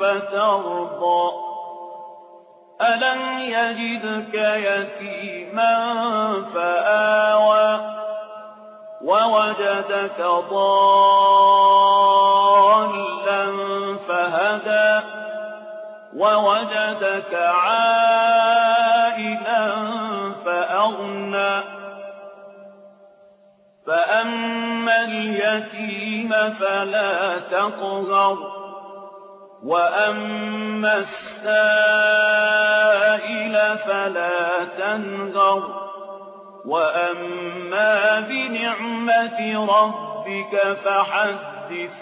فترضى. ألم يجدك يتيما فآوى ووجدك ضالا فهدى ووجدك عائلا فأغنى. فأما اليتيم فلا تقهر. وأما السائل فلا تنهر وأما بنعمة ربك فحدث